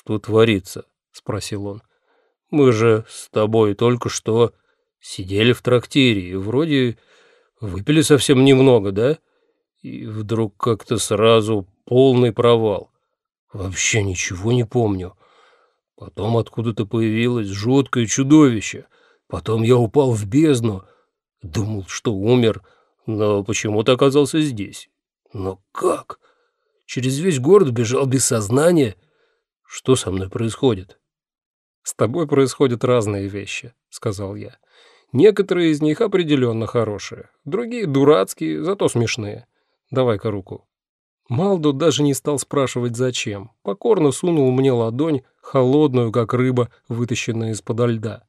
«Что творится?» — спросил он. «Мы же с тобой только что сидели в трактире и вроде выпили совсем немного, да? И вдруг как-то сразу полный провал. Вообще ничего не помню. Потом откуда-то появилось жуткое чудовище. Потом я упал в бездну. Думал, что умер, но почему-то оказался здесь. Но как? Через весь город бежал без сознания. Что со мной происходит? «С тобой происходят разные вещи», — сказал я. «Некоторые из них определенно хорошие, другие дурацкие, зато смешные. Давай-ка руку». Малдо даже не стал спрашивать, зачем. Покорно сунул мне ладонь, холодную, как рыба, вытащенная из-подо льда.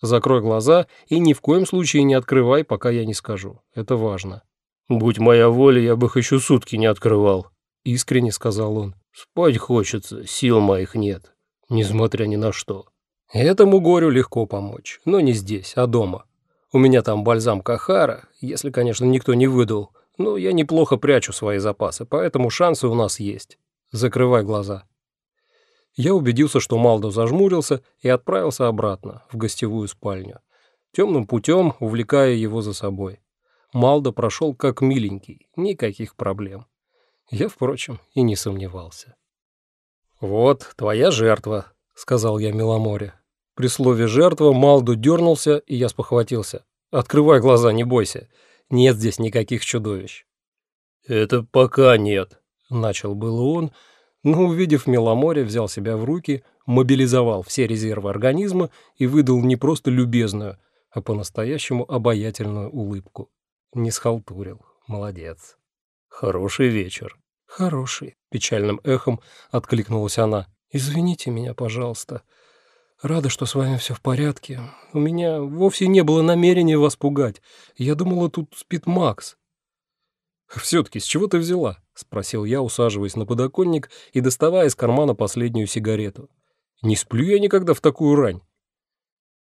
Закрой глаза и ни в коем случае не открывай, пока я не скажу. Это важно. «Будь моя воля, я бы их еще сутки не открывал», — искренне сказал он. «Спать хочется, сил моих нет, несмотря ни на что». Этому горю легко помочь, но не здесь, а дома. У меня там бальзам Кахара, если, конечно, никто не выдал, но я неплохо прячу свои запасы, поэтому шансы у нас есть. Закрывай глаза. Я убедился, что Малдо зажмурился и отправился обратно, в гостевую спальню. Темным путем, увлекая его за собой. Малдо прошел как миленький, никаких проблем. Я, впрочем, и не сомневался. «Вот, твоя жертва», — сказал я Миломоре. При слове «жертва» Малдо дернулся, и я спохватился. «Открывай глаза, не бойся. Нет здесь никаких чудовищ». «Это пока нет», — начал было он, но, увидев Меломоре, взял себя в руки, мобилизовал все резервы организма и выдал не просто любезную, а по-настоящему обаятельную улыбку. Не схалтурил. Молодец. «Хороший вечер». «Хороший», — печальным эхом откликнулась она. «Извините меня, пожалуйста. Рада, что с вами все в порядке. У меня вовсе не было намерения вас пугать. Я думала, тут спит Макс». «Все-таки с чего ты взяла?» — спросил я, усаживаясь на подоконник и доставая из кармана последнюю сигарету. «Не сплю я никогда в такую рань».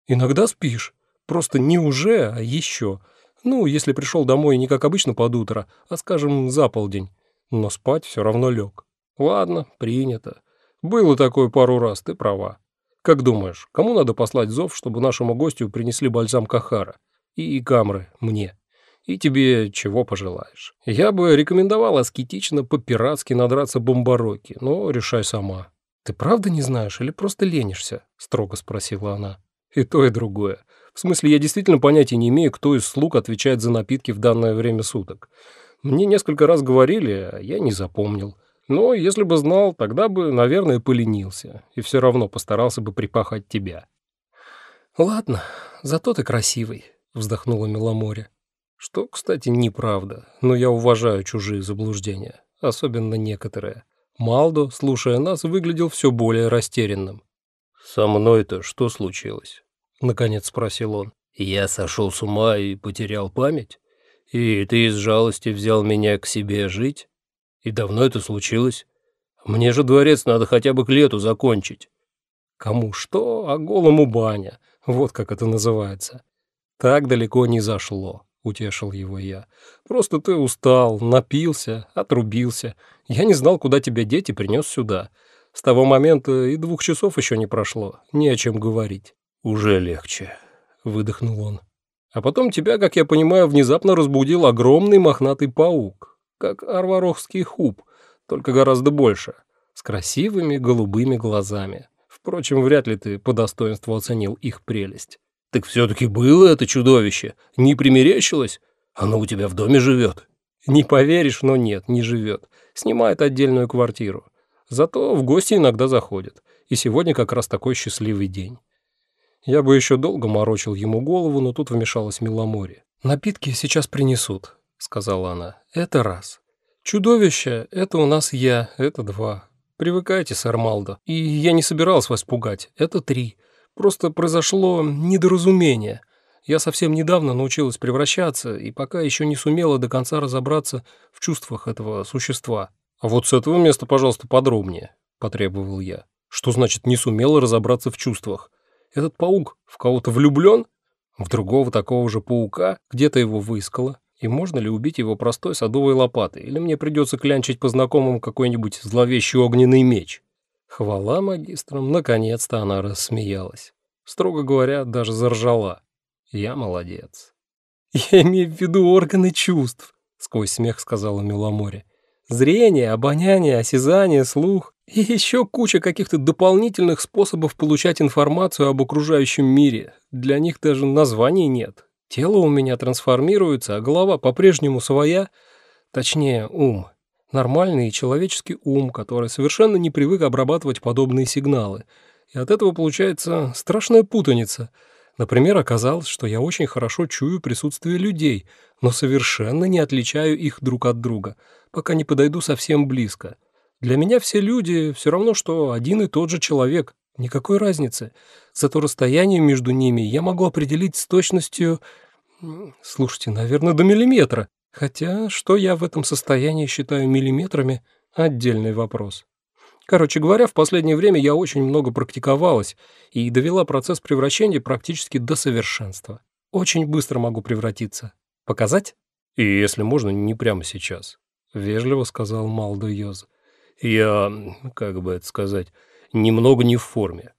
«Иногда спишь. Просто не уже, а еще. Ну, если пришел домой не как обычно под утро, а, скажем, за полдень. Но спать все равно лег. Ладно, принято. Было такое пару раз, ты права. Как думаешь, кому надо послать зов, чтобы нашему гостю принесли бальзам Кахара? И камры мне. И тебе чего пожелаешь. Я бы рекомендовал аскетично по-пиратски надраться бомбароки, но решай сама. «Ты правда не знаешь или просто ленишься?» — строго спросила она. «И то, и другое. В смысле, я действительно понятия не имею, кто из слуг отвечает за напитки в данное время суток. Мне несколько раз говорили, а я не запомнил. Но если бы знал, тогда бы, наверное, поленился. И все равно постарался бы припахать тебя. «Ладно, зато ты красивый», — вздохнула Меломоре. Что, кстати, неправда, но я уважаю чужие заблуждения, особенно некоторые. Малдо, слушая нас, выглядел все более растерянным. «Со мной-то что случилось?» — наконец спросил он. «Я сошел с ума и потерял память? И ты из жалости взял меня к себе жить?» И давно это случилось? Мне же дворец надо хотя бы к лету закончить. Кому что, а голому баня. Вот как это называется. Так далеко не зашло, утешил его я. Просто ты устал, напился, отрубился. Я не знал, куда тебя деть и принес сюда. С того момента и двух часов еще не прошло. Не о чем говорить. Уже легче, выдохнул он. А потом тебя, как я понимаю, внезапно разбудил огромный мохнатый паук как арварохский хуб, только гораздо больше, с красивыми голубыми глазами. Впрочем, вряд ли ты по достоинству оценил их прелесть. «Так все-таки было это чудовище? Не примерещилось? Оно у тебя в доме живет?» «Не поверишь, но нет, не живет. Снимает отдельную квартиру. Зато в гости иногда заходит. И сегодня как раз такой счастливый день». Я бы еще долго морочил ему голову, но тут вмешалась Миломори. «Напитки сейчас принесут сказала она. «Это раз. Чудовище — это у нас я, это два. Привыкайте, сэр Малдо. И я не собирался вас пугать, это три. Просто произошло недоразумение. Я совсем недавно научилась превращаться и пока еще не сумела до конца разобраться в чувствах этого существа. А вот с этого места, пожалуйста, подробнее», — потребовал я. «Что значит не сумела разобраться в чувствах? Этот паук в кого-то влюблен? В другого такого же паука? Где-то его выискала?» И можно ли убить его простой садовой лопатой, или мне придется клянчить по знакомым какой-нибудь зловещий огненный меч? Хвала магистрам, наконец-то она рассмеялась. Строго говоря, даже заржала. Я молодец. «Я имею в виду органы чувств», — сквозь смех сказала Миломоре. «Зрение, обоняние, осязание, слух и еще куча каких-то дополнительных способов получать информацию об окружающем мире. Для них даже названий нет. Тело у меня трансформируется, а голова по-прежнему своя, точнее, ум. Нормальный человеческий ум, который совершенно не привык обрабатывать подобные сигналы. И от этого получается страшная путаница — Например, оказалось, что я очень хорошо чую присутствие людей, но совершенно не отличаю их друг от друга, пока не подойду совсем близко. Для меня все люди все равно, что один и тот же человек, никакой разницы. Зато расстояние между ними я могу определить с точностью... Слушайте, наверное, до миллиметра. Хотя, что я в этом состоянии считаю миллиметрами – отдельный вопрос. Короче говоря, в последнее время я очень много практиковалась и довела процесс превращения практически до совершенства. Очень быстро могу превратиться. Показать? И если можно, не прямо сейчас, — вежливо сказал Малдо Йоз. Я, как бы это сказать, немного не в форме.